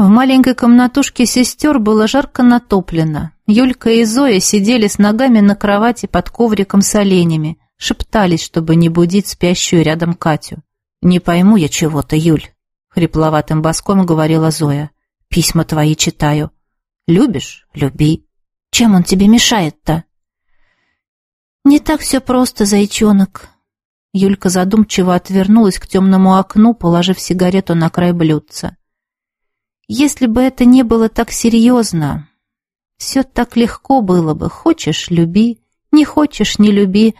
В маленькой комнатушке сестер было жарко натоплено. Юлька и Зоя сидели с ногами на кровати под ковриком с оленями, шептались, чтобы не будить спящую рядом Катю. «Не пойму я чего-то, Юль», — хрипловатым боском говорила Зоя. «Письма твои читаю. Любишь — люби. Чем он тебе мешает-то?» «Не так все просто, зайчонок». Юлька задумчиво отвернулась к темному окну, положив сигарету на край блюдца. Если бы это не было так серьезно, все так легко было бы. Хочешь — люби, не хочешь — не люби.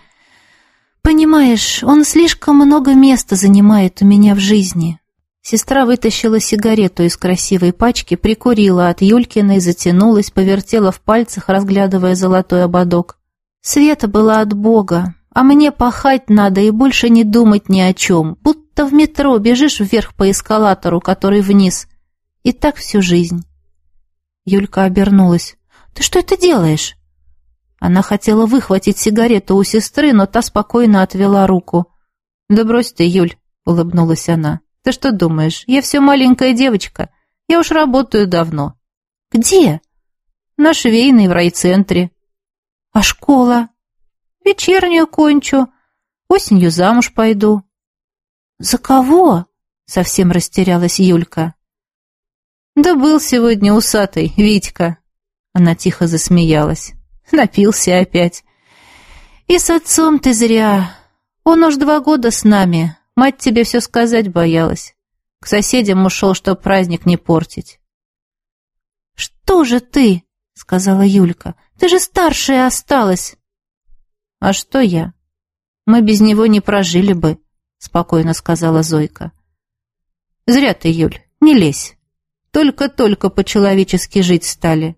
Понимаешь, он слишком много места занимает у меня в жизни. Сестра вытащила сигарету из красивой пачки, прикурила от Юлькиной, затянулась, повертела в пальцах, разглядывая золотой ободок. Света была от Бога, а мне пахать надо и больше не думать ни о чем, будто в метро бежишь вверх по эскалатору, который вниз, и так всю жизнь. Юлька обернулась. «Ты что это делаешь?» Она хотела выхватить сигарету у сестры, но та спокойно отвела руку. «Да брось ты, Юль», — улыбнулась она. «Ты что думаешь, я все маленькая девочка. Я уж работаю давно». «Где?» «На швейной в райцентре». «А школа?» «Вечернюю кончу. Осенью замуж пойду». «За кого?» — совсем растерялась Юлька. «Да был сегодня усатый, Витька!» Она тихо засмеялась. Напился опять. «И с отцом ты зря. Он уж два года с нами. Мать тебе все сказать боялась. К соседям ушел, чтоб праздник не портить». «Что же ты?» — сказала Юлька. «Ты же старшая осталась». «А что я? Мы без него не прожили бы», — спокойно сказала Зойка. «Зря ты, Юль, не лезь». Только-только по-человечески жить стали.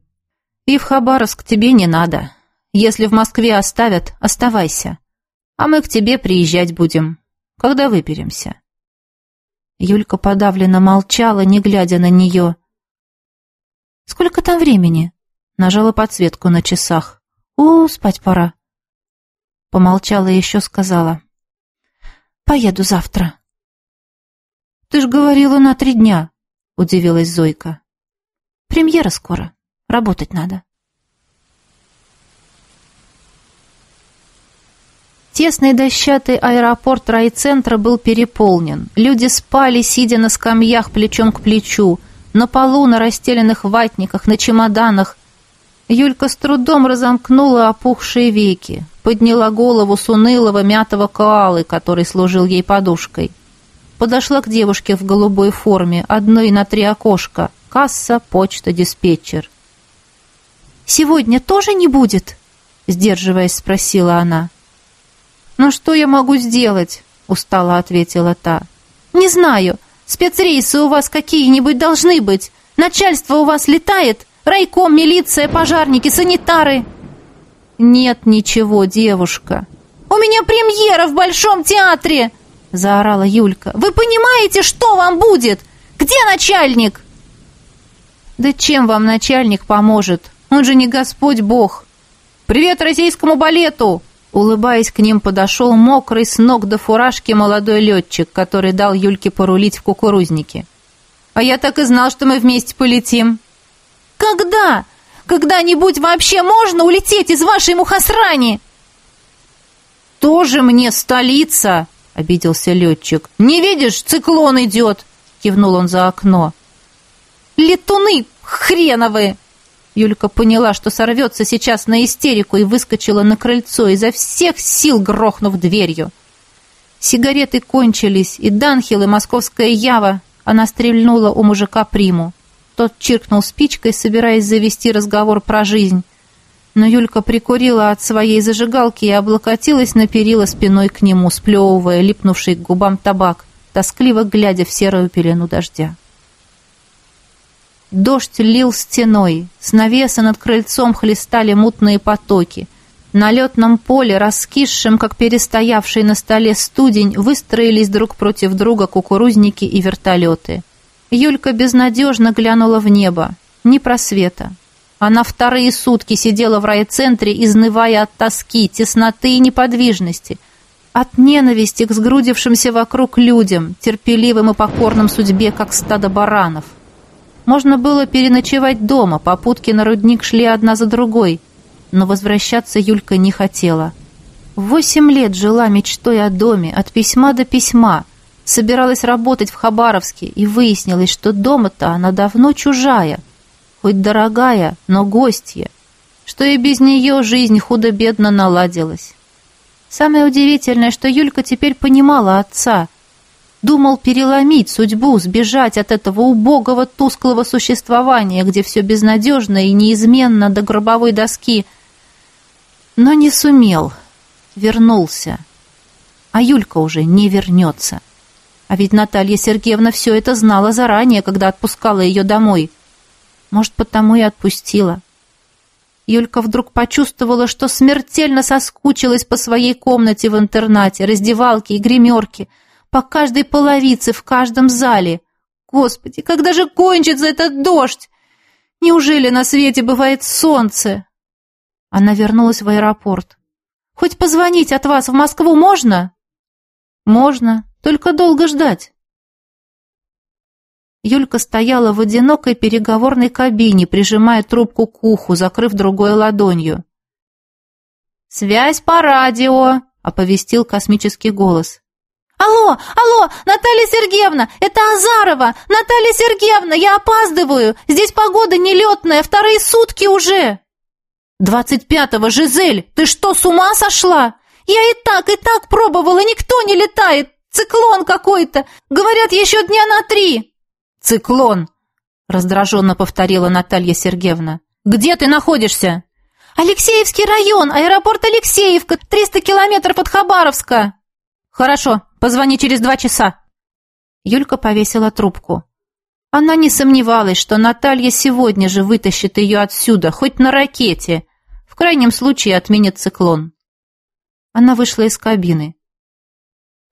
И в Хабаровск тебе не надо. Если в Москве оставят, оставайся. А мы к тебе приезжать будем, когда выберемся». Юлька подавленно молчала, не глядя на нее. «Сколько там времени?» Нажала подсветку на часах. «У, спать пора». Помолчала и еще сказала. «Поеду завтра». «Ты ж говорила на три дня», — удивилась Зойка. «Премьера скоро. Работать надо». Тесный дощатый аэропорт райцентра был переполнен. Люди спали, сидя на скамьях плечом к плечу, на полу, на расстеленных ватниках, на чемоданах. Юлька с трудом разомкнула опухшие веки, подняла голову с унылого мятого коалы, который служил ей подушкой подошла к девушке в голубой форме, одной на три окошка. Касса, почта, диспетчер. «Сегодня тоже не будет?» Сдерживаясь, спросила она. «Ну что я могу сделать?» Устало ответила та. «Не знаю. Спецрейсы у вас какие-нибудь должны быть. Начальство у вас летает? Райком, милиция, пожарники, санитары?» «Нет ничего, девушка». «У меня премьера в Большом театре!» — заорала Юлька. «Вы понимаете, что вам будет? Где начальник?» «Да чем вам начальник поможет? Он же не Господь Бог!» «Привет российскому балету!» Улыбаясь к ним, подошел мокрый с ног до фуражки молодой летчик, который дал Юльке порулить в кукурузнике. «А я так и знал, что мы вместе полетим». «Когда? Когда-нибудь вообще можно улететь из вашей мухосрани?» «Тоже мне столица!» — обиделся летчик. «Не видишь, циклон идет!» — кивнул он за окно. «Летуны хреновые!» Юлька поняла, что сорвется сейчас на истерику и выскочила на крыльцо, изо всех сил грохнув дверью. Сигареты кончились, и Данхил, и московская Ява. Она стрельнула у мужика приму. Тот чиркнул спичкой, собираясь завести разговор про жизнь но Юлька прикурила от своей зажигалки и облокотилась на перила спиной к нему, сплевывая липнувший к губам табак, тоскливо глядя в серую пелену дождя. Дождь лил стеной, с навеса над крыльцом хлестали мутные потоки. На летном поле, раскисшем, как перестоявший на столе студень, выстроились друг против друга кукурузники и вертолеты. Юлька безнадежно глянула в небо. Ни просвета, она вторые сутки сидела в райцентре, изнывая от тоски, тесноты и неподвижности, от ненависти к сгрудившимся вокруг людям, терпеливым и покорным судьбе, как стадо баранов. Можно было переночевать дома, попутки на рудник шли одна за другой, но возвращаться Юлька не хотела. Восемь лет жила мечтой о доме, от письма до письма. Собиралась работать в Хабаровске, и выяснилось, что дома-то она давно чужая. Хоть дорогая, но гостья. Что и без нее жизнь худо-бедно наладилась. Самое удивительное, что Юлька теперь понимала отца. Думал переломить судьбу, сбежать от этого убогого, тусклого существования, где все безнадежно и неизменно до гробовой доски. Но не сумел. Вернулся. А Юлька уже не вернется. А ведь Наталья Сергеевна все это знала заранее, когда отпускала ее домой. Может, потому и отпустила. Юлька вдруг почувствовала, что смертельно соскучилась по своей комнате в интернате, раздевалке и гримерке, по каждой половице в каждом зале. Господи, когда же кончится этот дождь? Неужели на свете бывает солнце? Она вернулась в аэропорт. Хоть позвонить от вас в Москву можно? Можно, только долго ждать. Юлька стояла в одинокой переговорной кабине, прижимая трубку к уху, закрыв другой ладонью. «Связь по радио!» — оповестил космический голос. «Алло, алло, Наталья Сергеевна, это Азарова! Наталья Сергеевна, я опаздываю! Здесь погода нелетная, вторые сутки уже!» «Двадцать пятого, Жизель, ты что, с ума сошла?» «Я и так, и так пробовала, никто не летает! Циклон какой-то! Говорят, еще дня на три!» «Циклон!» — раздраженно повторила Наталья Сергеевна. «Где ты находишься?» «Алексеевский район, аэропорт Алексеевка, 300 километров от Хабаровска». «Хорошо, позвони через два часа». Юлька повесила трубку. Она не сомневалась, что Наталья сегодня же вытащит ее отсюда, хоть на ракете. В крайнем случае отменит циклон. Она вышла из кабины.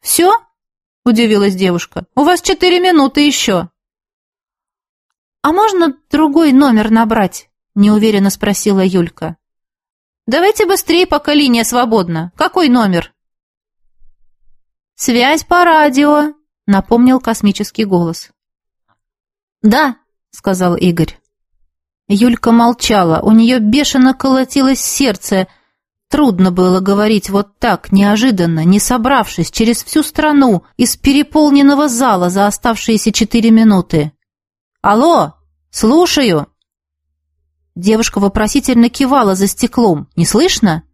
«Все?» — удивилась девушка. «У вас четыре минуты еще». «А можно другой номер набрать?» — неуверенно спросила Юлька. «Давайте быстрее, пока линия свободна. Какой номер?» «Связь по радио», — напомнил космический голос. «Да», — сказал Игорь. Юлька молчала, у нее бешено колотилось сердце. Трудно было говорить вот так, неожиданно, не собравшись, через всю страну, из переполненного зала за оставшиеся четыре минуты. «Алло! Слушаю!» Девушка вопросительно кивала за стеклом. «Не слышно?»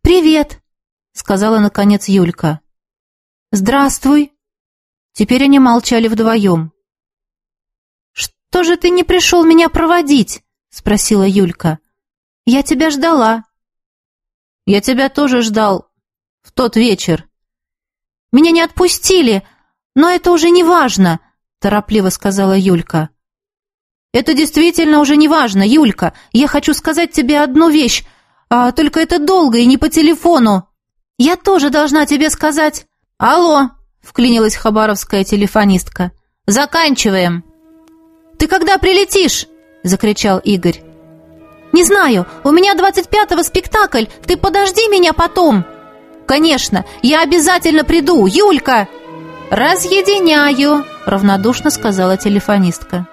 «Привет!» — сказала, наконец, Юлька. «Здравствуй!» Теперь они молчали вдвоем. «Что же ты не пришел меня проводить?» — спросила Юлька. «Я тебя ждала». «Я тебя тоже ждал. В тот вечер». «Меня не отпустили, но это уже не важно. — торопливо сказала Юлька. «Это действительно уже не важно, Юлька. Я хочу сказать тебе одну вещь, а только это долго и не по телефону. Я тоже должна тебе сказать...» «Алло!» — вклинилась хабаровская телефонистка. «Заканчиваем!» «Ты когда прилетишь?» — закричал Игорь. «Не знаю, у меня двадцать пятого спектакль, ты подожди меня потом!» «Конечно, я обязательно приду, Юлька!» «Разъединяю!» — равнодушно сказала телефонистка.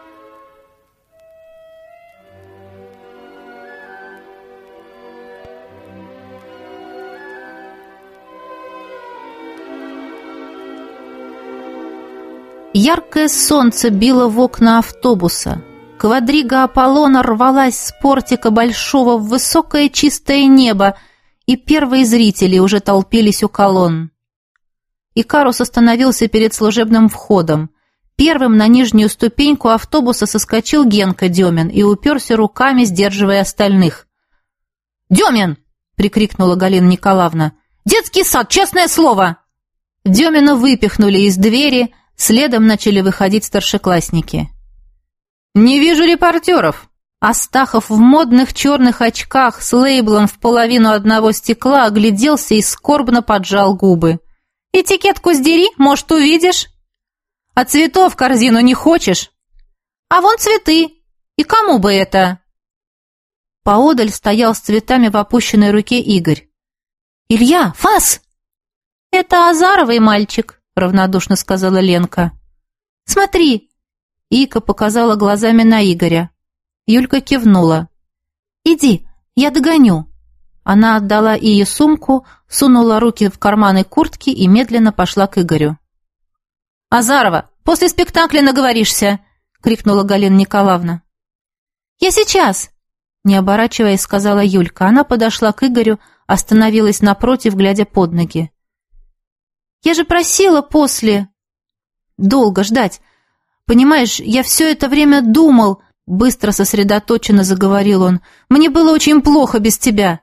Яркое солнце било в окна автобуса. Квадрига Аполлона рвалась с портика большого в высокое чистое небо, и первые зрители уже толпились у колонн. Икарус остановился перед служебным входом. Первым на нижнюю ступеньку автобуса соскочил Генка Демин и уперся руками, сдерживая остальных. «Демин!» — прикрикнула Галина Николаевна. «Детский сад, честное слово!» Демина выпихнули из двери, следом начали выходить старшеклассники. «Не вижу репортеров!» Астахов в модных черных очках с лейблом в половину одного стекла огляделся и скорбно поджал губы. Этикетку сдери, может, увидишь. А цветов в корзину не хочешь? А вон цветы. И кому бы это? Поодаль стоял с цветами в опущенной руке Игорь. «Илья, фас!» «Это Азаровый мальчик», — равнодушно сказала Ленка. «Смотри, Ика показала глазами на Игоря. Юлька кивнула. «Иди, я догоню». Она отдала Ие сумку, сунула руки в карманы куртки и медленно пошла к Игорю. «Азарова, после спектакля наговоришься!» — крикнула Галина Николаевна. «Я сейчас!» — не оборачиваясь, сказала Юлька. Она подошла к Игорю, остановилась напротив, глядя под ноги. «Я же просила после...» «Долго ждать. Понимаешь, я все это время думал...» Быстро сосредоточенно заговорил он. «Мне было очень плохо без тебя».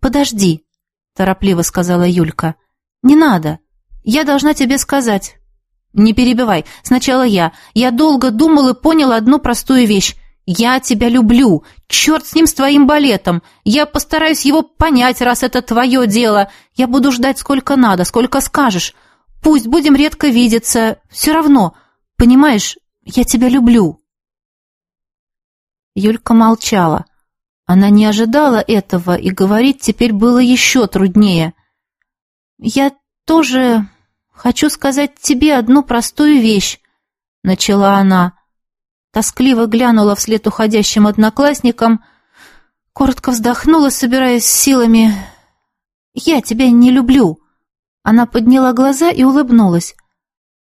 «Подожди», — торопливо сказала Юлька. «Не надо. Я должна тебе сказать». «Не перебивай. Сначала я. Я долго думал и понял одну простую вещь. Я тебя люблю. Черт с ним, с твоим балетом. Я постараюсь его понять, раз это твое дело. Я буду ждать сколько надо, сколько скажешь. Пусть будем редко видеться. Все равно. Понимаешь, я тебя люблю». Юлька молчала. Она не ожидала этого, и говорить теперь было еще труднее. «Я тоже хочу сказать тебе одну простую вещь», — начала она. Тоскливо глянула вслед уходящим одноклассникам, коротко вздохнула, собираясь силами. «Я тебя не люблю». Она подняла глаза и улыбнулась.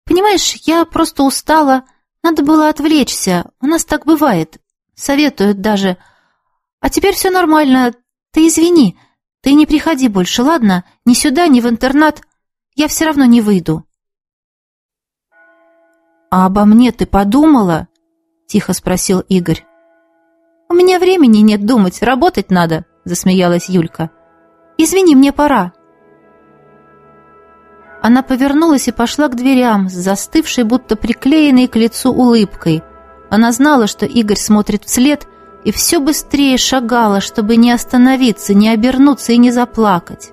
«Понимаешь, я просто устала. Надо было отвлечься. У нас так бывает. Советуют даже...» А теперь все нормально. Ты извини. Ты не приходи больше, ладно? Ни сюда, ни в интернат. Я все равно не выйду. А обо мне ты подумала? Тихо спросил Игорь. У меня времени нет думать, работать надо, засмеялась Юлька. Извини, мне пора. Она повернулась и пошла к дверям, с застывшей, будто приклеенной к лицу улыбкой. Она знала, что Игорь смотрит вслед, и все быстрее шагала, чтобы не остановиться, не обернуться и не заплакать.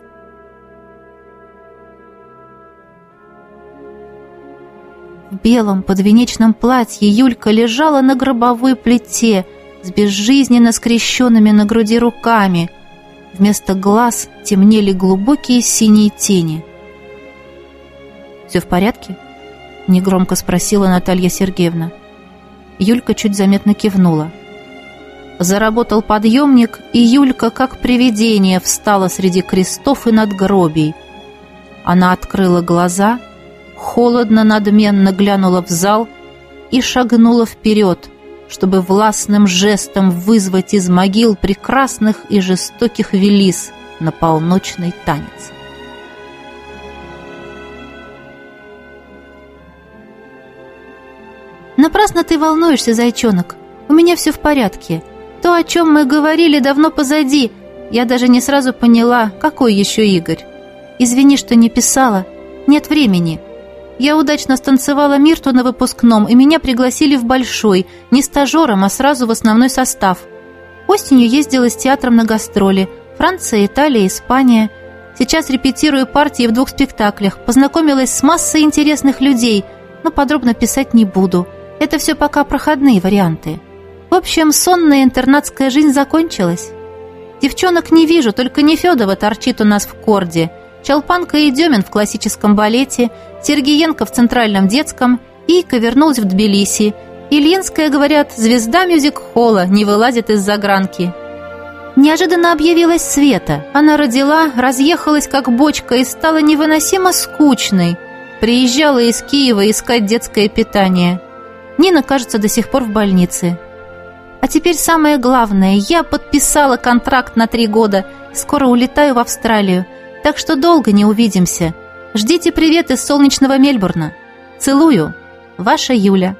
В белом подвенечном платье Юлька лежала на гробовой плите с безжизненно скрещенными на груди руками. Вместо глаз темнели глубокие синие тени. «Все в порядке?» — негромко спросила Наталья Сергеевна. Юлька чуть заметно кивнула. Заработал подъемник, и Юлька, как привидение, встала среди крестов и надгробий. Она открыла глаза, холодно надменно глянула в зал и шагнула вперед, чтобы властным жестом вызвать из могил прекрасных и жестоких велис на полночный танец. «Напрасно ты волнуешься, зайчонок. У меня все в порядке. То, о чем мы говорили, давно позади. Я даже не сразу поняла, какой еще Игорь. Извини, что не писала. Нет времени. Я удачно станцевала Мирту на выпускном, и меня пригласили в большой, не стажером, а сразу в основной состав. Осенью ездила с театром на гастроли. Франция, Италия, Испания. Сейчас репетирую партии в двух спектаклях. Познакомилась с массой интересных людей, но подробно писать не буду. Это все пока проходные варианты. В общем, сонная интернатская жизнь закончилась. Девчонок не вижу, только Нефедова торчит у нас в корде. Чалпанка и Демин в классическом балете, Сергеенко в центральном детском, Ика вернулась в Тбилиси. Ильинская, говорят, звезда мюзик-холла, не вылазит из загранки. Неожиданно объявилась Света. Она родила, разъехалась как бочка и стала невыносимо скучной. Приезжала из Киева искать детское питание. Нина, кажется, до сих пор в больнице. А теперь самое главное. Я подписала контракт на три года. Скоро улетаю в Австралию. Так что долго не увидимся. Ждите привет из солнечного Мельбурна. Целую. Ваша Юля.